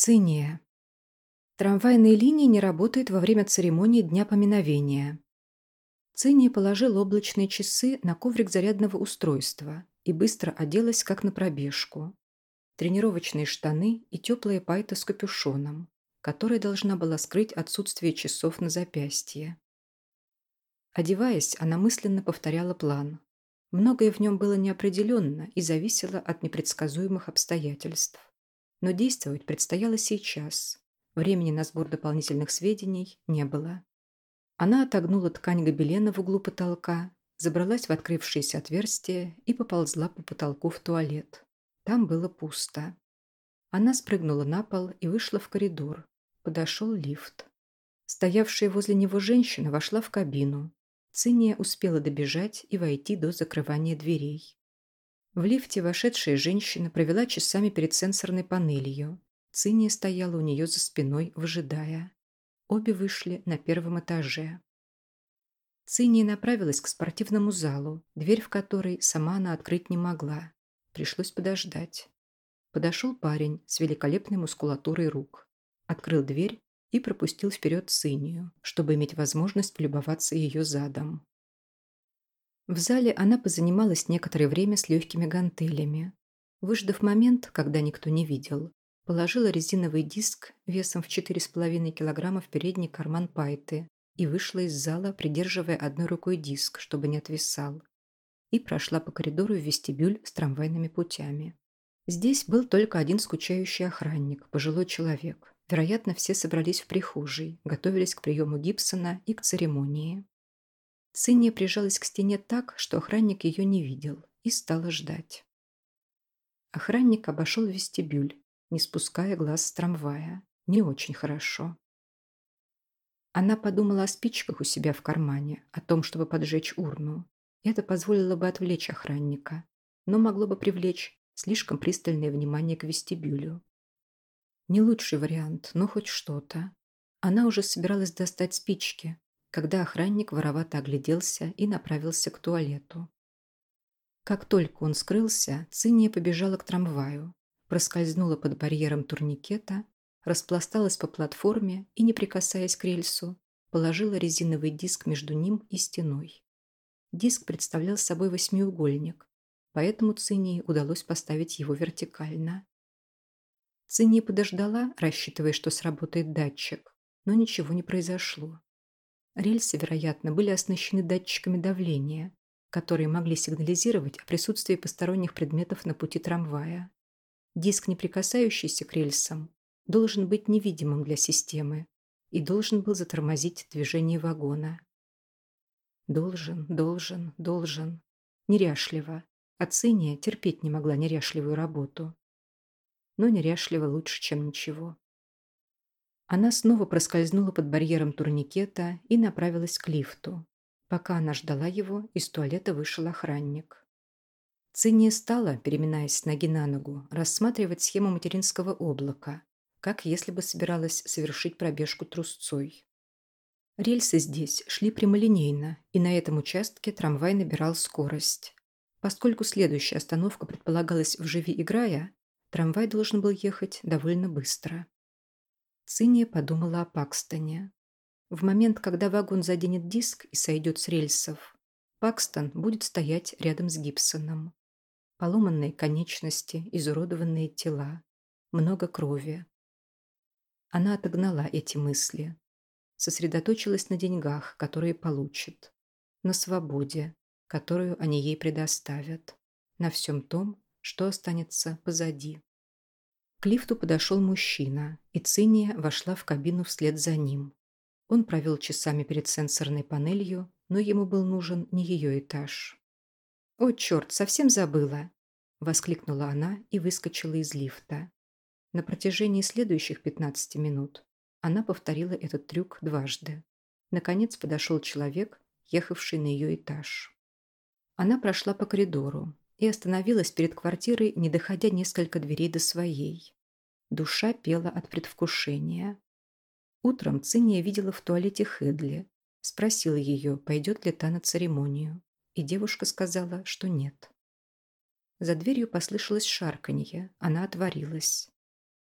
Циния. Трамвайные линии не работают во время церемонии Дня поминовения. Циния положила облачные часы на коврик зарядного устройства и быстро оделась, как на пробежку. Тренировочные штаны и теплая пайта с капюшоном, которая должна была скрыть отсутствие часов на запястье. Одеваясь, она мысленно повторяла план. Многое в нем было неопределенно и зависело от непредсказуемых обстоятельств. Но действовать предстояло сейчас. Времени на сбор дополнительных сведений не было. Она отогнула ткань гобелена в углу потолка, забралась в открывшееся отверстие и поползла по потолку в туалет. Там было пусто. Она спрыгнула на пол и вышла в коридор. Подошел лифт. Стоявшая возле него женщина вошла в кабину. Циния успела добежать и войти до закрывания дверей. В лифте вошедшая женщина провела часами перед сенсорной панелью. Циния стояла у нее за спиной, выжидая. Обе вышли на первом этаже. Циния направилась к спортивному залу, дверь в который сама она открыть не могла. Пришлось подождать. Подошел парень с великолепной мускулатурой рук. Открыл дверь и пропустил вперед Цинию, чтобы иметь возможность полюбоваться ее задом. В зале она позанималась некоторое время с легкими гантелями. Выждав момент, когда никто не видел, положила резиновый диск весом в 4,5 кг в передний карман пайты и вышла из зала, придерживая одной рукой диск, чтобы не отвисал, и прошла по коридору в вестибюль с трамвайными путями. Здесь был только один скучающий охранник, пожилой человек. Вероятно, все собрались в прихожей, готовились к приему Гибсона и к церемонии. Цинния прижалась к стене так, что охранник ее не видел, и стала ждать. Охранник обошел вестибюль, не спуская глаз с трамвая. Не очень хорошо. Она подумала о спичках у себя в кармане, о том, чтобы поджечь урну. Это позволило бы отвлечь охранника, но могло бы привлечь слишком пристальное внимание к вестибюлю. Не лучший вариант, но хоть что-то. Она уже собиралась достать спички, когда охранник воровато огляделся и направился к туалету. Как только он скрылся, Циния побежала к трамваю, проскользнула под барьером турникета, распласталась по платформе и, не прикасаясь к рельсу, положила резиновый диск между ним и стеной. Диск представлял собой восьмиугольник, поэтому Цинии удалось поставить его вертикально. Цинния подождала, рассчитывая, что сработает датчик, но ничего не произошло. Рельсы, вероятно, были оснащены датчиками давления, которые могли сигнализировать о присутствии посторонних предметов на пути трамвая. Диск, не прикасающийся к рельсам, должен быть невидимым для системы и должен был затормозить движение вагона. Должен, должен, должен. Неряшливо. А Циния терпеть не могла неряшливую работу. Но неряшливо лучше, чем ничего. Она снова проскользнула под барьером турникета и направилась к лифту. Пока она ждала его, из туалета вышел охранник. Цинния стала, переминаясь с ноги на ногу, рассматривать схему материнского облака, как если бы собиралась совершить пробежку трусцой. Рельсы здесь шли прямолинейно, и на этом участке трамвай набирал скорость. Поскольку следующая остановка предполагалась в живи играя, трамвай должен был ехать довольно быстро. Циния подумала о Пакстоне. В момент, когда вагон заденет диск и сойдет с рельсов, Пакстон будет стоять рядом с Гибсоном. Поломанные конечности, изуродованные тела, много крови. Она отогнала эти мысли. Сосредоточилась на деньгах, которые получит. На свободе, которую они ей предоставят. На всем том, что останется позади. К лифту подошел мужчина, и Циния вошла в кабину вслед за ним. Он провел часами перед сенсорной панелью, но ему был нужен не ее этаж. «О, черт, совсем забыла!» – воскликнула она и выскочила из лифта. На протяжении следующих 15 минут она повторила этот трюк дважды. Наконец подошел человек, ехавший на ее этаж. Она прошла по коридору, и остановилась перед квартирой, не доходя несколько дверей до своей. Душа пела от предвкушения. Утром Циния видела в туалете Хедли. Спросила ее, пойдет ли та на церемонию. И девушка сказала, что нет. За дверью послышалось шарканье. Она отворилась.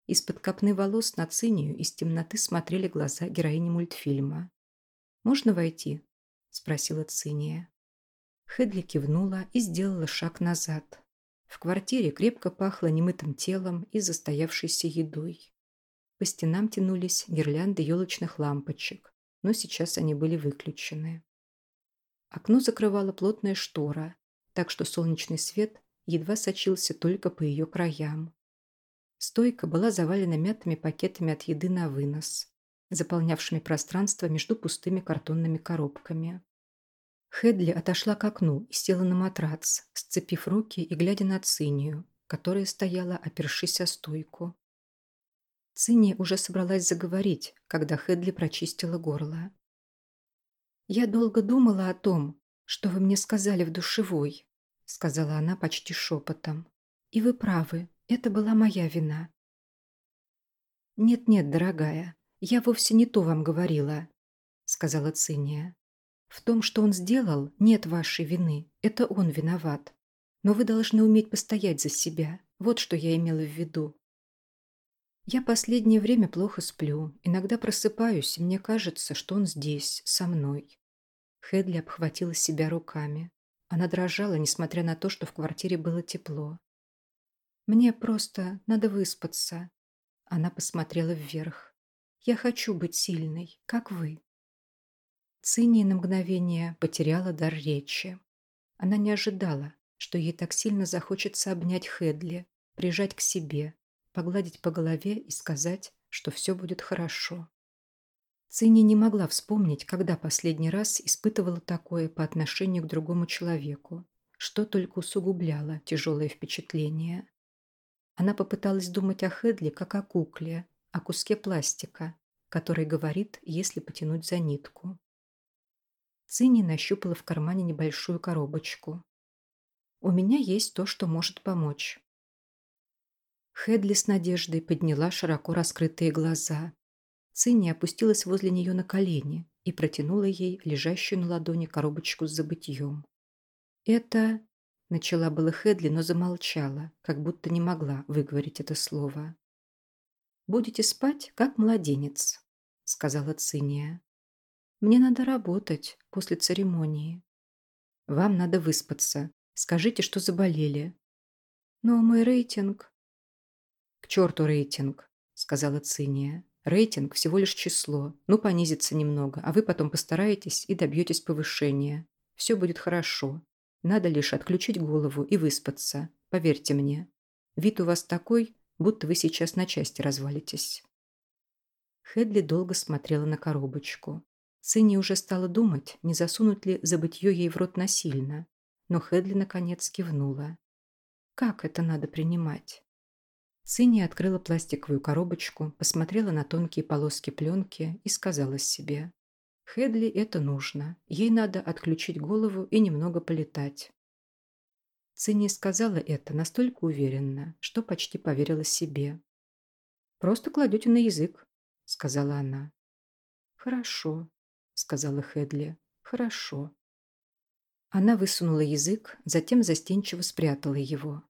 Из-под копны волос на цинию из темноты смотрели глаза героини мультфильма. «Можно войти?» – спросила Циния. Хедли кивнула и сделала шаг назад. В квартире крепко пахло немытым телом и застоявшейся едой. По стенам тянулись гирлянды елочных лампочек, но сейчас они были выключены. Окно закрывала плотная штора, так что солнечный свет едва сочился только по ее краям. Стойка была завалена мятыми пакетами от еды на вынос, заполнявшими пространство между пустыми картонными коробками. Хедли отошла к окну и села на матрац, сцепив руки и глядя на Цинию, которая стояла, опершись о стойку. Циния уже собралась заговорить, когда Хедли прочистила горло. «Я долго думала о том, что вы мне сказали в душевой», сказала она почти шепотом. «И вы правы, это была моя вина». «Нет-нет, дорогая, я вовсе не то вам говорила», сказала Циния. В том, что он сделал, нет вашей вины. Это он виноват. Но вы должны уметь постоять за себя. Вот что я имела в виду. Я последнее время плохо сплю. Иногда просыпаюсь, и мне кажется, что он здесь, со мной. Хедли обхватила себя руками. Она дрожала, несмотря на то, что в квартире было тепло. «Мне просто надо выспаться». Она посмотрела вверх. «Я хочу быть сильной, как вы». Циния на мгновение потеряла дар речи. Она не ожидала, что ей так сильно захочется обнять Хедли, прижать к себе, погладить по голове и сказать, что все будет хорошо. Цинни не могла вспомнить, когда последний раз испытывала такое по отношению к другому человеку, что только усугубляло тяжелое впечатление. Она попыталась думать о Хедли как о кукле, о куске пластика, который говорит, если потянуть за нитку. Цинни нащупала в кармане небольшую коробочку. «У меня есть то, что может помочь». Хедли с надеждой подняла широко раскрытые глаза. Цинни опустилась возле нее на колени и протянула ей лежащую на ладони коробочку с забытьем. «Это...» — начала было Хедли, но замолчала, как будто не могла выговорить это слово. «Будете спать, как младенец», — сказала Циния. Мне надо работать после церемонии. Вам надо выспаться. Скажите, что заболели. Но мой рейтинг... К черту рейтинг, сказала Циния. Рейтинг всего лишь число. Ну, понизится немного, а вы потом постараетесь и добьетесь повышения. Все будет хорошо. Надо лишь отключить голову и выспаться. Поверьте мне. Вид у вас такой, будто вы сейчас на части развалитесь. Хедли долго смотрела на коробочку. Цинни уже стала думать, не засунуть ли забытье ей в рот насильно, но Хедли наконец кивнула. Как это надо принимать? Цинни открыла пластиковую коробочку, посмотрела на тонкие полоски пленки и сказала себе. Хедли это нужно. Ей надо отключить голову и немного полетать. Цинни сказала это настолько уверенно, что почти поверила себе. «Просто кладете на язык», — сказала она. «Хорошо», — сказала Хедли. «Хорошо». Она высунула язык, затем застенчиво спрятала его.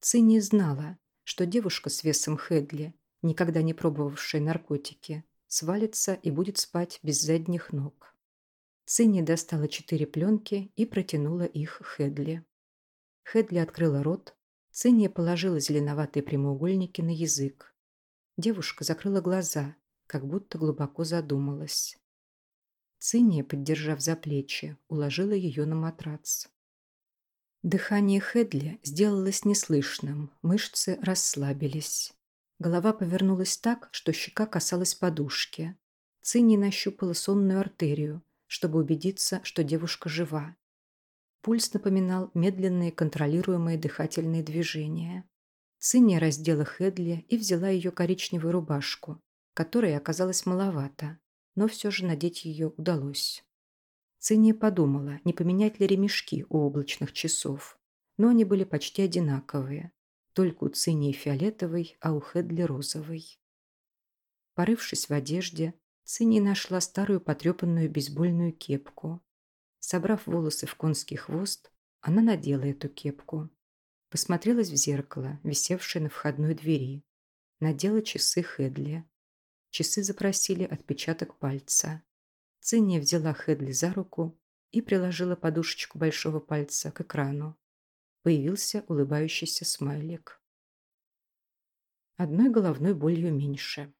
Цинни знала, что девушка с весом Хедли, никогда не пробовавшая наркотики, свалится и будет спать без задних ног. Цинни достала четыре пленки и протянула их Хедли. Хедли открыла рот, Цинни положила зеленоватые прямоугольники на язык. Девушка закрыла глаза, как будто глубоко задумалась. Циния, поддержав за плечи, уложила ее на матрац. Дыхание Хедли сделалось неслышным, мышцы расслабились. Голова повернулась так, что щека касалась подушки. Цинни нащупала сонную артерию, чтобы убедиться, что девушка жива. Пульс напоминал медленные контролируемые дыхательные движения. Цинни раздела Хедли и взяла ее коричневую рубашку, которой оказалось маловато но все же надеть ее удалось. Циния подумала, не поменять ли ремешки у облачных часов, но они были почти одинаковые, только у Цинии фиолетовый, а у Хедли розовый. Порывшись в одежде, Цинни нашла старую потрепанную бейсбольную кепку. Собрав волосы в конский хвост, она надела эту кепку. Посмотрелась в зеркало, висевшее на входной двери. надела часы Хедли. Часы запросили отпечаток пальца. Цинния взяла Хедли за руку и приложила подушечку большого пальца к экрану. Появился улыбающийся смайлик. Одной головной болью меньше.